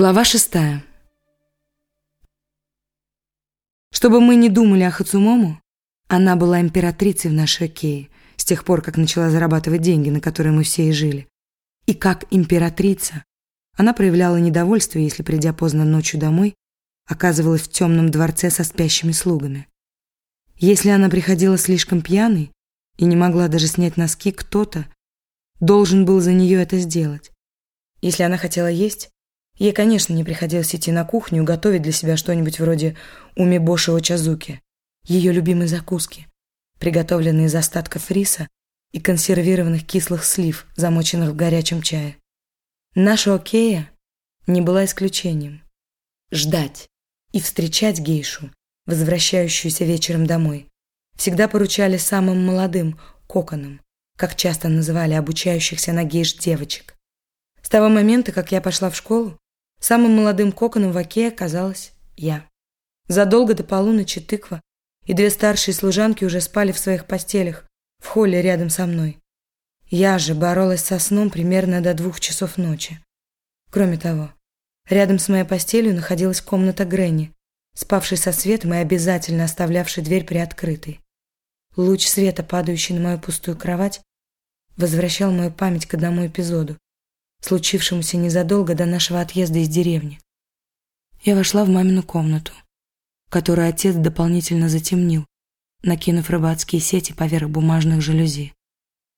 Глава шестая. Чтобы мы не думали о Хацумому, она была императрицей в нашей Окее с тех пор, как начала зарабатывать деньги, на которые мы все и жили. И как императрица она проявляла недовольство, если, придя поздно ночью домой, оказывалась в темном дворце со спящими слугами. Если она приходила слишком пьяной и не могла даже снять носки, кто-то должен был за нее это сделать. Если она хотела есть, ей, конечно, не приходилось идти на кухню и готовить для себя что-нибудь вроде умибоши чазуки, ее любимой закуски, приготовленные из остатков риса и консервированных кислых слив, замоченных в горячем чае. Наша Окея не была исключением. Ждать и встречать гейшу, возвращающуюся вечером домой, всегда поручали самым молодым коконам, как часто называли обучающихся на гейш девочек. С того момента, как я пошла в школу, самым молодым коконом в Оке оказалась я. Задолго до полуночи тыква и две старшие служанки уже спали в своих постелях в холле рядом со мной. Я же боролась со сном примерно до двух часов ночи. Кроме того, рядом с моей постелью находилась комната Гренни, спавшей со светом и обязательно оставлявшей дверь приоткрытой. Луч света, падающий на мою пустую кровать, возвращал мою память к одному эпизоду, случившемуся незадолго до нашего отъезда из деревни. Я вошла в мамину комнату, которую отец дополнительно затемнил, накинув рыбацкие сети поверх бумажных жалюзи.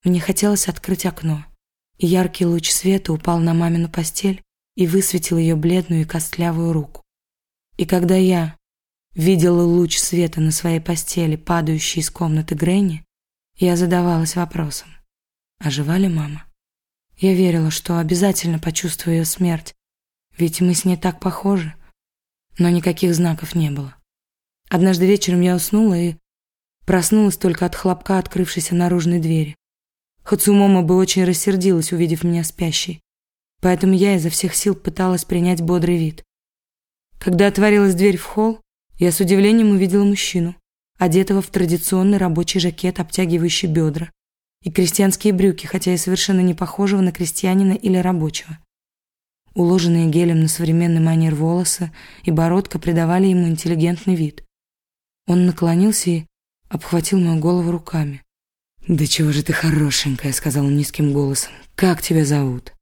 Мне хотелось открыть окно, и яркий луч света упал на мамину постель и высветил ее бледную и костлявую руку. И когда я видела луч света на своей постели, падающий из комнаты Гренни, я задавалась вопросом, ожива ли мама? Я верила, что обязательно почувствую ее смерть, ведь мы с ней так похожи, но никаких знаков не было. Однажды вечером я уснула и проснулась только от хлопка открывшейся наружной двери. Хацумомо бы очень рассердилась, увидев меня спящей, поэтому я изо всех сил пыталась принять бодрый вид. Когда отворилась дверь в холл, я с удивлением увидела мужчину, одетого в традиционный рабочий жакет, обтягивающий бедра, и крестьянские брюки, хотя и совершенно не похожего на крестьянина или рабочего. Уложенные гелем на современный манер волосы и бородка придавали ему интеллигентный вид. Он наклонился и обхватил мою голову руками. «Да чего же ты хорошенькая», — сказал он низким голосом. «Как тебя зовут?»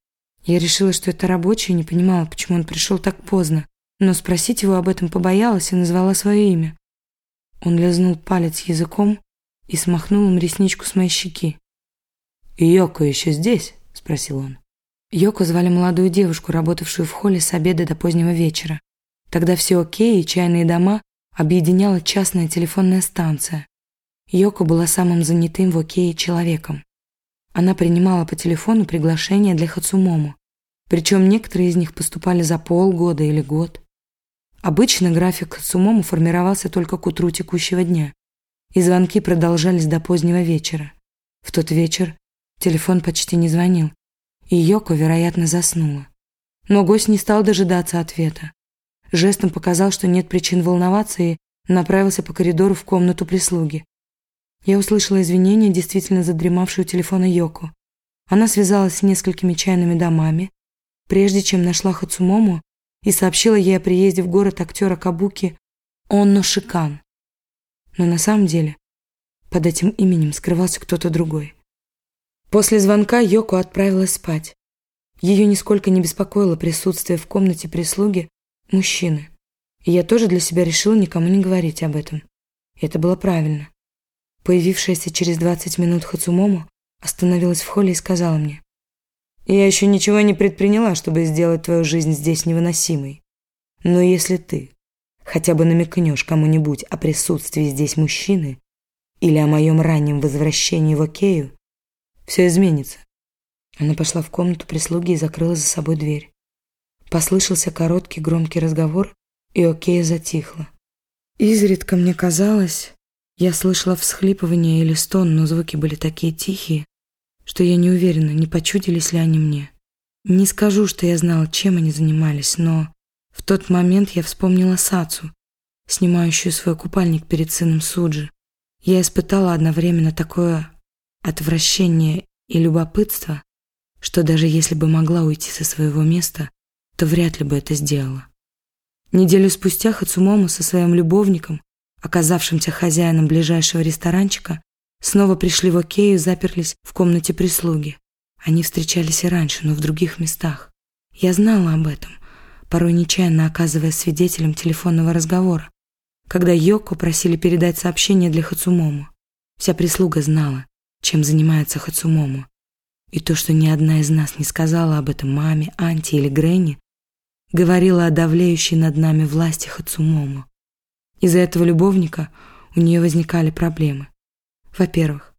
Я решила, что это рабочий, и не понимала, почему он пришел так поздно, но спросить его об этом побоялась и назвала свое имя. Он лизнул палец языком и смахнул им ресничку с моей щеки. «Йоко еще здесь?» — спросил он. Йоко звали молодую девушку, работавшую в холле с обеда до позднего вечера. Тогда все окей и чайные дома объединяла частная телефонная станция. Йоко была самым занятым в окее человеком. Она принимала по телефону приглашения для Хацумому, причем некоторые из них поступали за полгода или год. Обычно график Хацумому формировался только к утру текущего дня, и звонки продолжались до позднего вечера. В тот вечер телефон почти не звонил, и Йоко, вероятно, заснула. Но гость не стал дожидаться ответа. Жестом показал, что нет причин волноваться, и направился по коридору в комнату прислуги. Я услышала извинения, действительно задремавшую у телефона Йоко. Она связалась с несколькими чайными домами, прежде чем нашла Хацумому и сообщила ей о приезде в город актера Кабуки Онно Шикан. Но на самом деле под этим именем скрывался кто-то другой. После звонка Йоко отправилась спать. Ее нисколько не беспокоило присутствие в комнате прислуги мужчины. И я тоже для себя решила никому не говорить об этом. Это было правильно. Появившаяся через 20 минут Хацумому остановилась в холле и сказала мне. «Я еще ничего не предприняла, чтобы сделать твою жизнь здесь невыносимой. Но если ты хотя бы намекнешь кому-нибудь о присутствии здесь мужчины или о моем раннем возвращении в Окею, все изменится». Она пошла в комнату прислуги и закрыла за собой дверь. Послышался короткий громкий разговор, и Окея затихла. Изредка мне казалось, я слышала всхлипывание или стон, но звуки были такие тихие, что я не уверена, не почудились ли они мне. Не скажу, что я знала, чем они занимались, но в тот момент я вспомнила Сацу, снимающую свой купальник перед сыном Суджи. Я испытала одновременно такое отвращение и любопытство, что даже если бы могла уйти со своего места, то вряд ли бы это сделала. Неделю спустя Хацумому со своим любовником, оказавшимся хозяином ближайшего ресторанчика, снова пришли в Окею и заперлись в комнате прислуги. Они встречались и раньше, но в других местах. Я знала об этом, порой нечаянно оказываясь свидетелем телефонного разговора, когда Йоко просили передать сообщение для Хацумому. Вся прислуга знала, чем занимается Хацумому. И то, что ни одна из нас не сказала об этом маме, Анте или Гренни, говорила о давлеющей над нами власти Хацумому. Из-за этого любовника у нее возникали проблемы. Во-первых,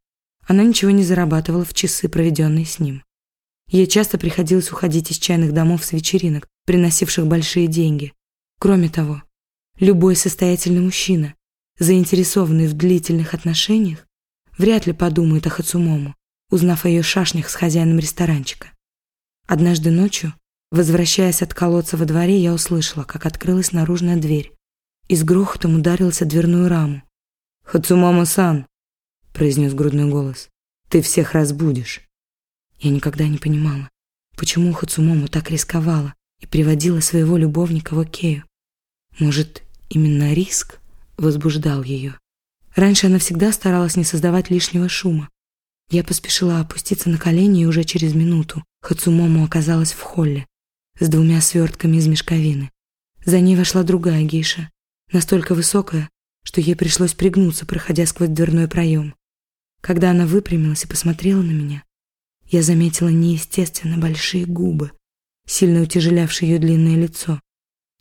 она ничего не зарабатывала в часы, проведенные с ним. Ей часто приходилось уходить из чайных домов с вечеринок, приносивших большие деньги. Кроме того, любой состоятельный мужчина, заинтересованный в длительных отношениях, вряд ли подумает о Хацумому, узнав о ее шашнях с хозяином ресторанчика. Однажды ночью, возвращаясь от колодца во дворе, я услышала, как открылась наружная дверь и с грохотом ударилась о дверную раму. «Хацумомо-сан!» — произнес грудной голос. «Ты всех разбудишь!» Я никогда не понимала, почему Хацумому так рисковала и приводила своего любовника в Окею. Может, именно риск возбуждал ее? Раньше она всегда старалась не создавать лишнего шума, я поспешила опуститься на колени, и уже через минуту Хацумому оказалась в холле с двумя свертками из мешковины. За ней вошла другая гейша, настолько высокая, что ей пришлось пригнуться, проходя сквозь дверной проем. Когда она выпрямилась и посмотрела на меня, я заметила неестественно большие губы, сильно утяжелявшие ее длинное лицо.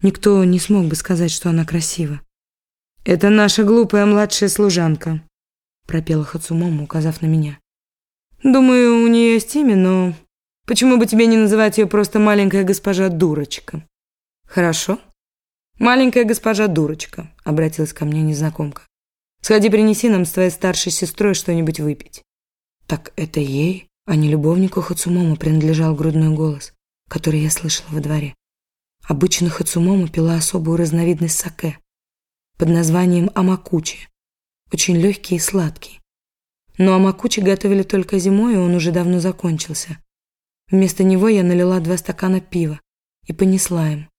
Никто не смог бы сказать, что она красива. «Это наша глупая младшая служанка», — пропела Хацумому, указав на меня. Думаю, у нее есть имя, но почему бы тебе не называть ее просто маленькая госпожа Дурочка? Хорошо. Маленькая госпожа Дурочка, обратилась ко мне незнакомка. Сходи, принеси нам с твоей старшей сестрой что-нибудь выпить. Так это ей, а не любовнику Хацумому принадлежал грудной голос, который я слышала во дворе. Обычно Хацумому пила особую разновидность саке под названием амакучи, очень легкий и сладкий. Но амакучи готовили только зимой, и он уже давно закончился. Вместо него я налила два стакана пива и понесла им.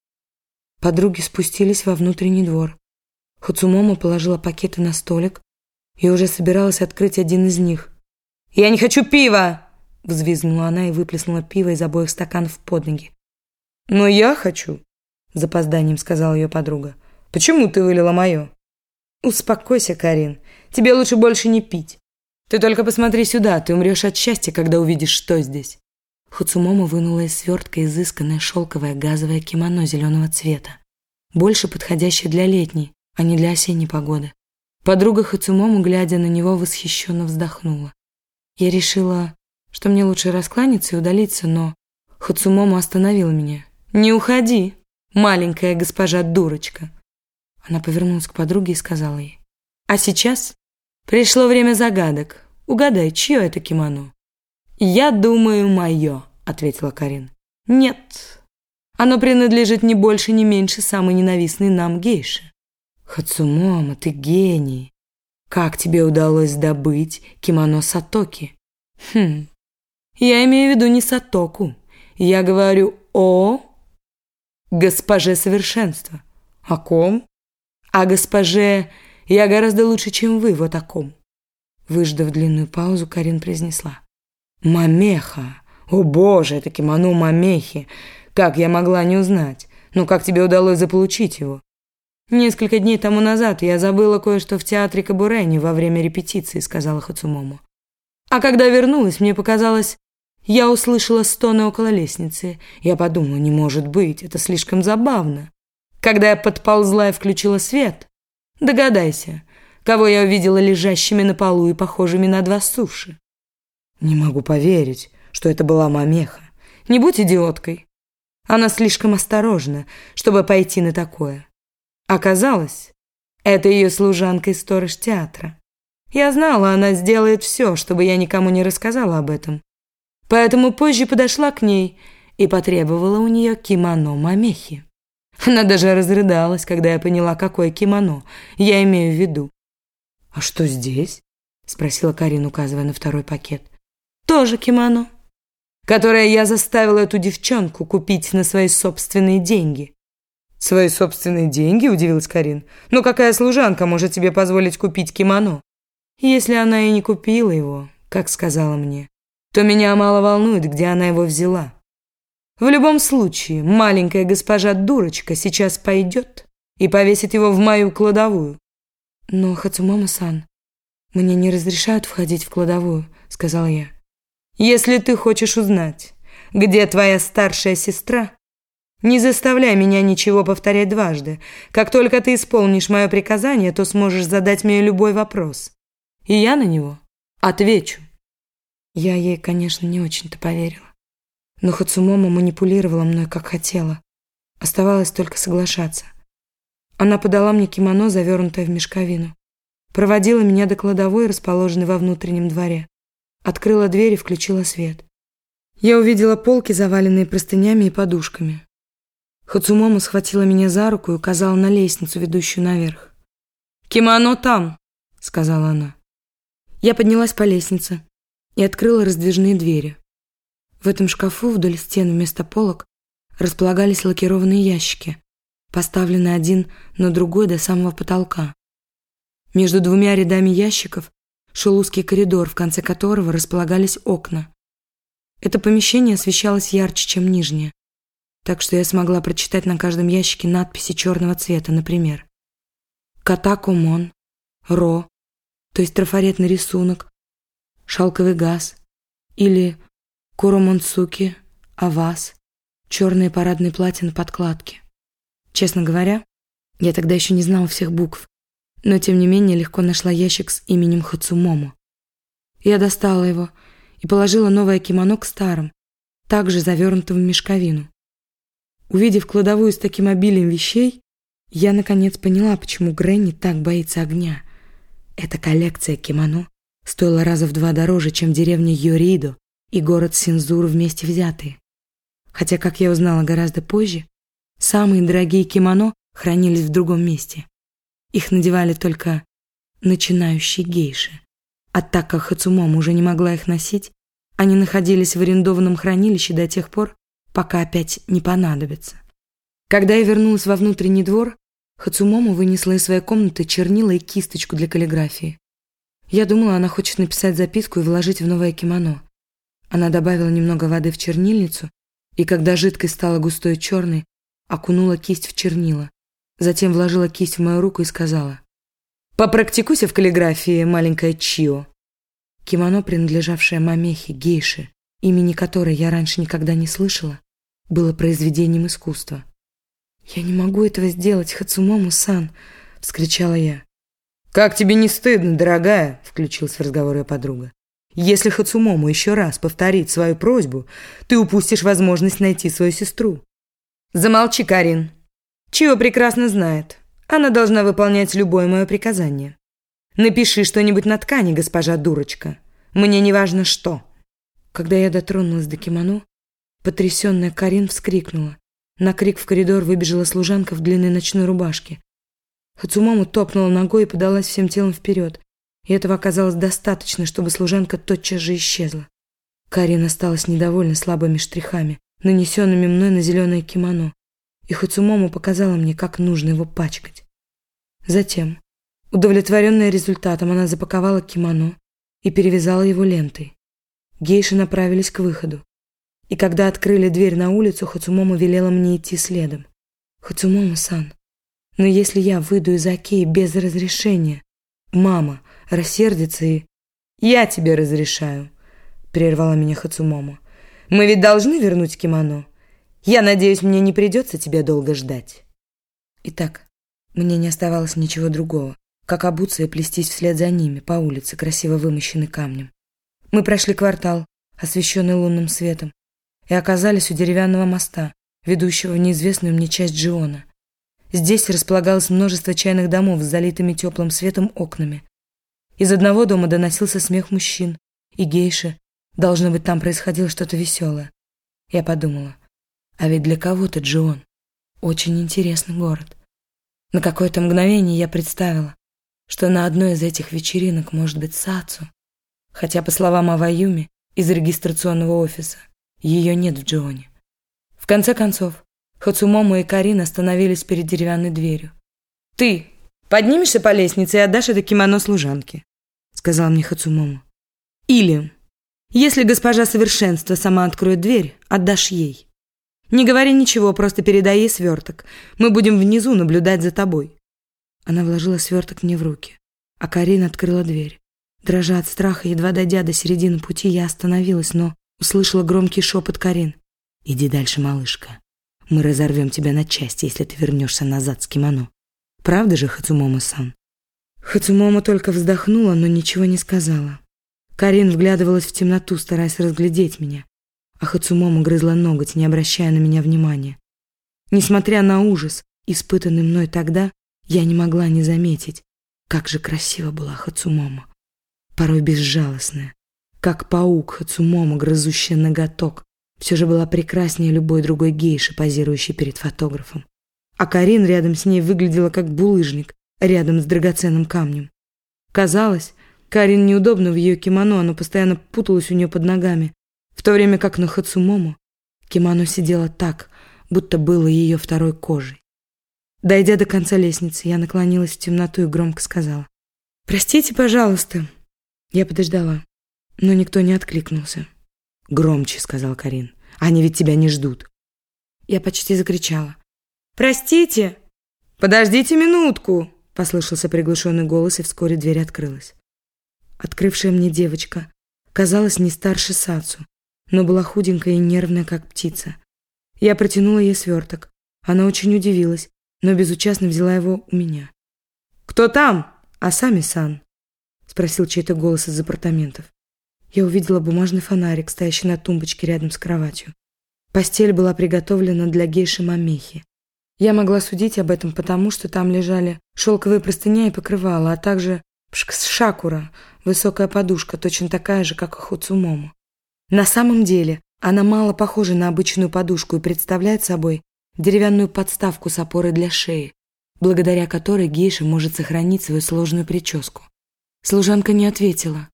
Подруги спустились во внутренний двор. Хацумомо положила пакеты на столик и уже собиралась открыть один из них. «Я не хочу пива!» — взвизгнула она и выплеснула пиво из обоих стаканов под ноги. «Но я хочу!» — запозданием сказала ее подруга. «Почему ты вылила мое?» «Успокойся, Карин. Тебе лучше больше не пить. Ты только посмотри сюда, ты умрешь от счастья, когда увидишь, что здесь. Хуцумомо вынула из свертка изысканное шелковое газовое кимоно зеленого цвета, больше подходящее для летней, а не для осенней погоды. Подруга Хацумому, глядя на него, восхищенно вздохнула. Я решила, что мне лучше раскланяться и удалиться, но Хацумому остановила меня. «Не уходи, маленькая госпожа дурочка!» Она повернулась к подруге и сказала ей. «А сейчас пришло время загадок. Угадай, чье это кимоно?» «Я думаю, мое», — ответила Карин. «Нет, оно принадлежит не больше, не меньше самой ненавистной нам гейше». «Хацумома, ты гений! Как тебе удалось добыть кимоно Сатоки?» «Хм, я имею в виду не Сатоку. Я говорю о госпоже совершенства». «О ком?» «О госпоже я гораздо лучше, чем вы, вот о ком». Выждав длинную паузу, Карин произнесла. «Мамеха! О боже, это кимоно Мамехи! Как я могла не узнать? Ну как тебе удалось заполучить его?» «Несколько дней тому назад я забыла кое-что в театре Кабурени во время репетиции», — сказала Хацумому. «А когда вернулась, мне показалось, я услышала стоны около лестницы. Я подумала, не может быть, это слишком забавно. Когда я подползла и включила свет, догадайся, кого я увидела лежащими на полу и похожими на два суши. Не могу поверить, что это была мамеха. Не будь идиоткой. Она слишком осторожна, чтобы пойти на такое. Оказалось, это ее служанка и сторож театра. Я знала, она сделает все, чтобы я никому не рассказала об этом. Поэтому позже подошла к ней и потребовала у нее кимоно мамехи. Она даже разрыдалась, когда я поняла, какое кимоно я имею в виду. «А что здесь?» — спросила Карин, указывая на второй пакет. «Тоже кимоно». которое я заставила эту девчонку купить на свои собственные деньги». «Свои собственные деньги?» – удивилась Карин. «Но какая служанка может тебе позволить купить кимоно?» «Если она и не купила его, как сказала мне, то меня мало волнует, где она его взяла. В любом случае, маленькая госпожа дурочка сейчас пойдет и повесит его в мою кладовую». «Но, Хацумомо-сан, мне не разрешают входить в кладовую», – сказала я. «Если ты хочешь узнать, где твоя старшая сестра, не заставляй меня ничего повторять дважды. Как только ты исполнишь мое приказание, то сможешь задать мне любой вопрос. И я на него отвечу. Я ей, конечно, не очень-то поверила. Но Хацумомо манипулировала мной, как хотела. Оставалось только соглашаться. Она подала мне кимоно, завернутое в мешковину. Проводила меня до кладовой, расположенной во внутреннем дворе. Открыла дверь и включила свет. Я увидела полки, заваленные простынями и подушками. Хацумомо схватила меня за руку и указала на лестницу, ведущую наверх. «Кимоно там», — сказала она. Я поднялась по лестнице и открыла раздвижные двери. В этом шкафу вдоль стен вместо полок располагались лакированные ящики, поставленные один на другой до самого потолка. Между двумя рядами ящиков шел узкий коридор, в конце которого располагались окна. Это помещение освещалось ярче, чем нижнее так что я смогла прочитать на каждом ящике надписи черного цвета, например. Катакумон, Ро, то есть трафаретный рисунок, шалковый газ, или Куромонсуки, Авас, черные парадные платья на подкладке. Честно говоря, я тогда еще не знала всех букв, но тем не менее легко нашла ящик с именем Хацумомо. Я достала его и положила новое кимоно к старым, также завернутым в мешковину. Увидев кладовую с таким обилием вещей, я наконец поняла, почему Гренни так боится огня. Эта коллекция кимоно стоила раза в два дороже, чем деревня Йоридо и город Синзур вместе взятые. Хотя, как я узнала гораздо позже, самые дорогие кимоно хранились в другом месте. Их надевали только начинающие гейши. А так как Хацумом уже не могла их носить, они находились в арендованном хранилище до тех пор, пока опять не понадобится. Когда я вернулась во внутренний двор, Хацумому вынесла из своей комнаты чернила и кисточку для каллиграфии. Я думала, она хочет написать записку и вложить в новое кимоно. Она добавила немного воды в чернильницу, и когда жидкость стала густой и черной, окунула кисть в чернила. Затем вложила кисть в мою руку и сказала, «Попрактикуйся в каллиграфии, маленькая Чио». Кимоно, принадлежавшее мамехе, гейше, имени которой я раньше никогда не слышала, было произведением искусства. «Я не могу этого сделать, Хацумому-сан!» — вскричала я. «Как тебе не стыдно, дорогая?» — включилась в разговор ее подруга. «Если Хацумому еще раз повторит свою просьбу, ты упустишь возможность найти свою сестру». «Замолчи, Карин. Чего прекрасно знает. Она должна выполнять любое мое приказание. Напиши что-нибудь на ткани, госпожа дурочка. Мне не важно что». Когда я дотронулась до кимоно, потрясенная Карин вскрикнула. На крик в коридор выбежала служанка в длинной ночной рубашке. Хацумому топнула ногой и подалась всем телом вперед. И этого оказалось достаточно, чтобы служанка тотчас же исчезла. Карин осталась недовольна слабыми штрихами, нанесенными мной на зеленое кимоно, и Хацумому показала мне, как нужно его пачкать. Затем, удовлетворенная результатом, она запаковала кимоно и перевязала его лентой. Гейши направились к выходу. И когда открыли дверь на улицу, Хацумомо велела мне идти следом. Хацумомо-сан, но если я выйду из Акеи без разрешения, мама рассердится и... Я тебе разрешаю, прервала меня Хацумомо. Мы ведь должны вернуть кимоно. Я надеюсь, мне не придется тебя долго ждать. Итак, мне не оставалось ничего другого, как обуться и плестись вслед за ними по улице, красиво вымощенной камнем. Мы прошли квартал, освещенный лунным светом, и оказались у деревянного моста, ведущего в неизвестную мне часть Джиона. Здесь располагалось множество чайных домов с залитыми теплым светом окнами. Из одного дома доносился смех мужчин и гейши. Должно быть, там происходило что-то веселое. Я подумала, а ведь для кого-то Джион очень интересный город. На какое-то мгновение я представила, что на одной из этих вечеринок может быть Сацу, хотя, по словам Аваюми из регистрационного офиса, Ее нет в Джоне. В конце концов, Хацумомо и Карин остановились перед деревянной дверью. «Ты поднимешься по лестнице и отдашь это кимоно служанке», — сказал мне Хацумомо. «Или, если госпожа совершенства сама откроет дверь, отдашь ей. Не говори ничего, просто передай ей сверток. Мы будем внизу наблюдать за тобой». Она вложила сверток мне в руки, а Карин открыла дверь. Дрожа от страха, едва дойдя до середины пути, я остановилась, но услышала громкий шепот Карин. «Иди дальше, малышка. Мы разорвем тебя на части, если ты вернешься назад с кимоно. Правда же, Хацумомо-сан?» Хацумомо только вздохнула, но ничего не сказала. Карин вглядывалась в темноту, стараясь разглядеть меня, а Хацумомо грызла ноготь, не обращая на меня внимания. Несмотря на ужас, испытанный мной тогда, я не могла не заметить, как же красиво была Хацумомо. Порой безжалостная, как паук Хацумомо, грызущая ноготок, все же была прекраснее любой другой гейши, позирующей перед фотографом. А Карин рядом с ней выглядела как булыжник, рядом с драгоценным камнем. Казалось, Карин неудобно в ее кимоно, оно постоянно путалось у нее под ногами, в то время как на Хацумому кимоно сидело так, будто было ее второй кожей. Дойдя до конца лестницы, я наклонилась в темноту и громко сказала. «Простите, пожалуйста». Я подождала, но никто не откликнулся. «Громче», — сказал Карин. «Они ведь тебя не ждут». Я почти закричала. «Простите!» «Подождите минутку!» — послышался приглушенный голос, и вскоре дверь открылась. Открывшая мне девочка казалась не старше Сацу, но была худенькая и нервная, как птица. Я протянула ей сверток. Она очень удивилась, но безучастно взяла его у меня. «Кто там? Асами-сан?» — спросил чей-то голос из апартаментов я увидела бумажный фонарик, стоящий на тумбочке рядом с кроватью. Постель была приготовлена для гейши Мамехи. Я могла судить об этом потому, что там лежали шелковые простыня и покрывала, а также пшкс-шакура, высокая подушка, точно такая же, как у Хуцумому. На самом деле, она мало похожа на обычную подушку и представляет собой деревянную подставку с опорой для шеи, благодаря которой гейша может сохранить свою сложную прическу. Служанка не ответила,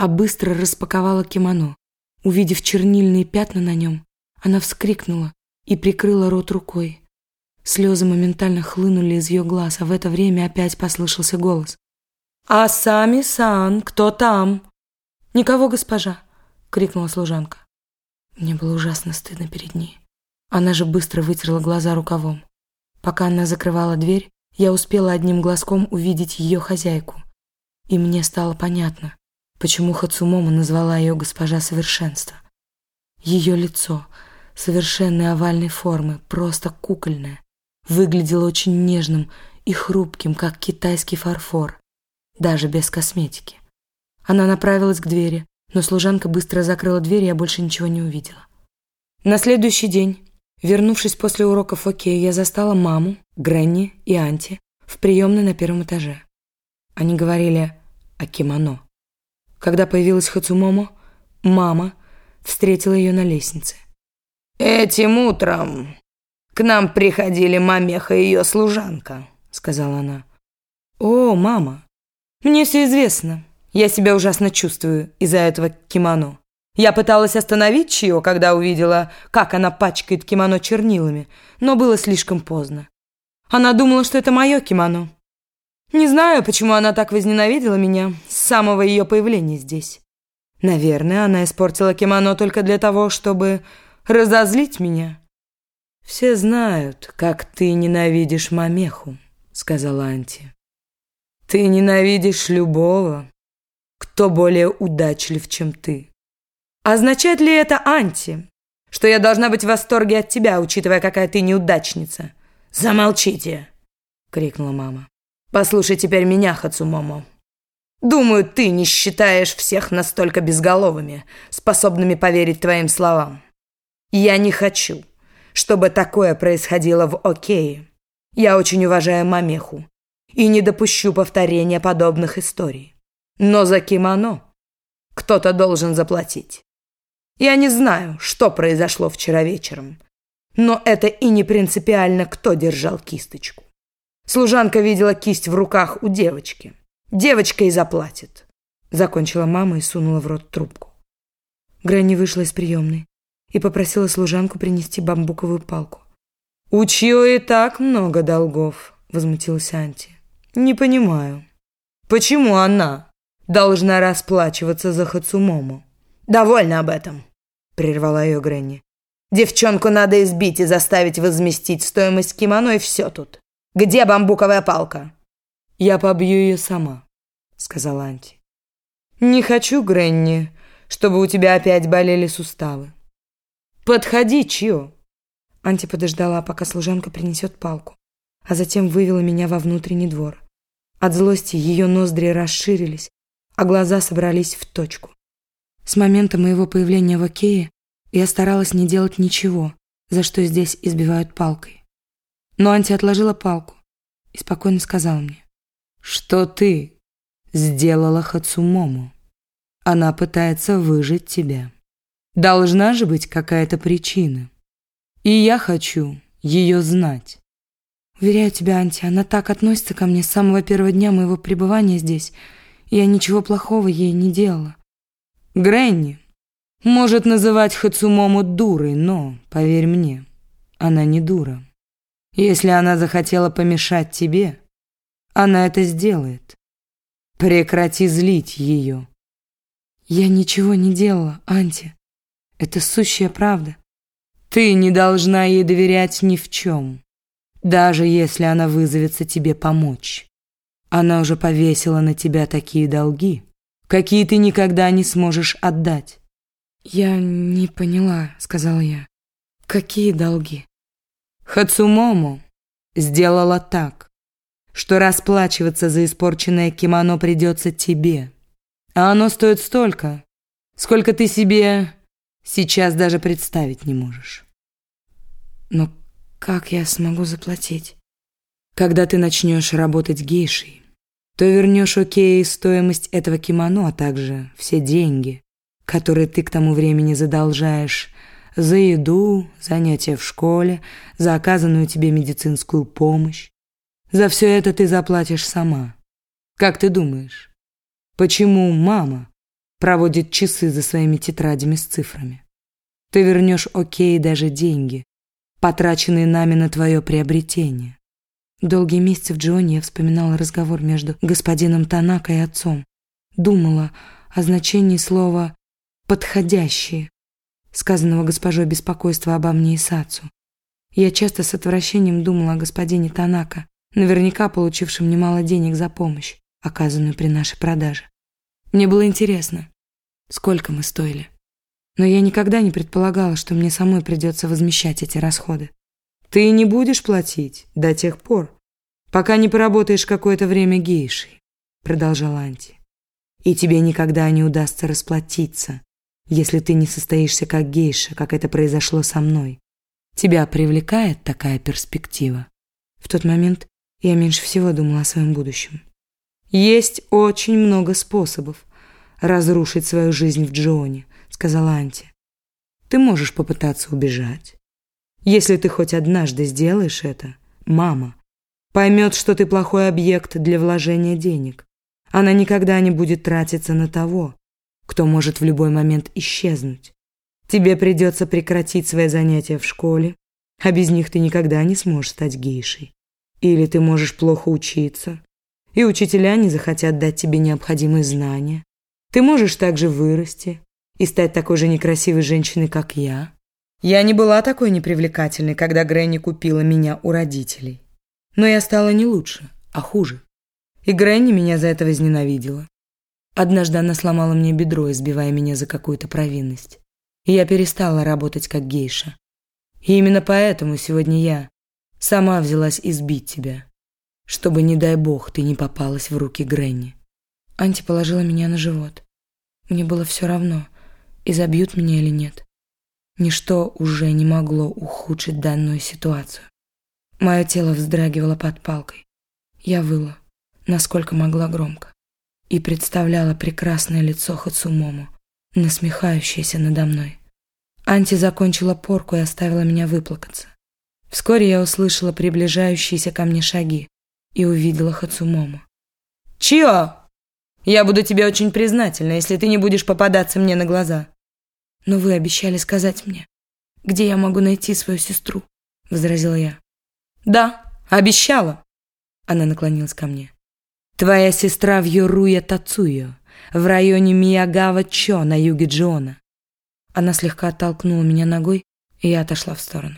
а быстро распаковала кимоно. Увидев чернильные пятна на нем, она вскрикнула и прикрыла рот рукой. Слезы моментально хлынули из ее глаз, а в это время опять послышался голос. «А сами сан, кто там?» «Никого, госпожа!» — крикнула служанка. Мне было ужасно стыдно перед ней. Она же быстро вытерла глаза рукавом. Пока она закрывала дверь, я успела одним глазком увидеть ее хозяйку. И мне стало понятно, почему Хацумомо назвала ее госпожа совершенства. Ее лицо, совершенной овальной формы, просто кукольное, выглядело очень нежным и хрупким, как китайский фарфор, даже без косметики. Она направилась к двери, но служанка быстро закрыла дверь, и я больше ничего не увидела. На следующий день, вернувшись после уроков окей, я застала маму, Гренни и Анти в приемной на первом этаже. Они говорили о кимоно. Когда появилась Хацумомо, мама встретила ее на лестнице. «Этим утром к нам приходили мамеха и ее служанка», — сказала она. «О, мама, мне все известно. Я себя ужасно чувствую из-за этого кимоно. Я пыталась остановить Чио, когда увидела, как она пачкает кимоно чернилами, но было слишком поздно. Она думала, что это мое кимоно. Не знаю, почему она так возненавидела меня с самого ее появления здесь. Наверное, она испортила кимоно только для того, чтобы разозлить меня. «Все знают, как ты ненавидишь мамеху», — сказала Анти. «Ты ненавидишь любого, кто более удачлив, чем ты. Означает ли это, Анти, что я должна быть в восторге от тебя, учитывая, какая ты неудачница?» «Замолчите!» — крикнула мама. Послушай теперь меня, Хацумомо. Думаю, ты не считаешь всех настолько безголовыми, способными поверить твоим словам. Я не хочу, чтобы такое происходило в Окее. Я очень уважаю Мамеху и не допущу повторения подобных историй. Но за кимоно кто-то должен заплатить. Я не знаю, что произошло вчера вечером, но это и не принципиально, кто держал кисточку. Служанка видела кисть в руках у девочки. Девочка и заплатит. Закончила мама и сунула в рот трубку. Грэнни вышла из приемной. и попросила служанку принести бамбуковую палку. «У Чио и так много долгов», — возмутилась Анти. «Не понимаю, почему она должна расплачиваться за Хацумому?» «Довольно об этом», — прервала ее Гренни. «Девчонку надо избить и заставить возместить стоимость кимоно, и все тут. Где бамбуковая палка?» «Я побью ее сама», — сказала Анти. «Не хочу, Гренни, чтобы у тебя опять болели суставы. Подходи, Чио». Анти подождала, пока служанка принесет палку, а затем вывела меня во внутренний двор. От злости ее ноздри расширились, а глаза собрались в точку. С момента моего появления в Окее я старалась не делать ничего, за что здесь избивают палкой. Но Анти отложила палку и спокойно сказала мне, «Что ты сделала Хацумому? Она пытается выжить тебя. Должна же быть какая-то причина. И я хочу ее знать». Уверяю тебя, Анти, она так относится ко мне с самого первого дня моего пребывания здесь. Я ничего плохого ей не делала. Гренни может называть Хацумому дурой, но, поверь мне, она не дура. Если она захотела помешать тебе, она это сделает. Прекрати злить ее. Я ничего не делала, Анти. Это сущая правда. Ты не должна ей доверять ни в чем, даже если она вызовется тебе помочь. Она уже повесила на тебя такие долги, какие ты никогда не сможешь отдать. «Я не поняла», — сказала я. «Какие долги?» Хацумому сделала так, что расплачиваться за испорченное кимоно придется тебе. А оно стоит столько, сколько ты себе сейчас даже представить не можешь. Но как я смогу заплатить? Когда ты начнешь работать гейшей, то вернешь окей стоимость этого кимоно, а также все деньги, которые ты к тому времени задолжаешь за еду, занятия в школе, за оказанную тебе медицинскую помощь. За все это ты заплатишь сама. Как ты думаешь, почему мама проводит часы за своими тетрадями с цифрами? Ты вернешь окей даже деньги, потраченные нами на твое приобретение. Долгие месяцы в Джоне я вспоминала разговор между господином Танако и отцом. Думала о значении слова «подходящие», сказанного госпожой беспокойства обо мне и Сацу. Я часто с отвращением думала о господине Танако, наверняка получившем немало денег за помощь, оказанную при нашей продаже. Мне было интересно, сколько мы стоили. Но я никогда не предполагала, что мне самой придется возмещать эти расходы. Ты не будешь платить до тех пор, пока не поработаешь какое-то время гейшей, продолжала Анти. И тебе никогда не удастся расплатиться, если ты не состоишься как гейша, как это произошло со мной. Тебя привлекает такая перспектива? В тот момент я меньше всего думала о своем будущем. Есть очень много способов разрушить свою жизнь в Джоне, сказала Анти. Ты можешь попытаться убежать. Если ты хоть однажды сделаешь это, мама поймет, что ты плохой объект для вложения денег. Она никогда не будет тратиться на того, кто может в любой момент исчезнуть. Тебе придется прекратить свои занятия в школе, а без них ты никогда не сможешь стать гейшей. Или ты можешь плохо учиться, и учителя не захотят дать тебе необходимые знания. Ты можешь также вырасти и стать такой же некрасивой женщиной, как я, я не была такой непривлекательной, когда Грэнни купила меня у родителей. Но я стала не лучше, а хуже. И Грэнни меня за это возненавидела. Однажды она сломала мне бедро, избивая меня за какую-то провинность. И я перестала работать как гейша. И именно поэтому сегодня я сама взялась избить тебя, чтобы, не дай бог, ты не попалась в руки Грэнни. Анти положила меня на живот. Мне было все равно, изобьют меня или нет. Ничто уже не могло ухудшить данную ситуацию. Мое тело вздрагивало под палкой. Я выла, насколько могла громко, и представляла прекрасное лицо Хацумому, насмехающееся надо мной. Анти закончила порку и оставила меня выплакаться. Вскоре я услышала приближающиеся ко мне шаги и увидела Хацумому. «Чио! Я буду тебе очень признательна, если ты не будешь попадаться мне на глаза». Но вы обещали сказать мне, где я могу найти свою сестру?» — возразила я. «Да, обещала!» Она наклонилась ко мне. «Твоя сестра в Йоруя Тацуyo, в районе Миягава-Чо на юге Джона». Она слегка оттолкнула меня ногой, и я отошла в сторону.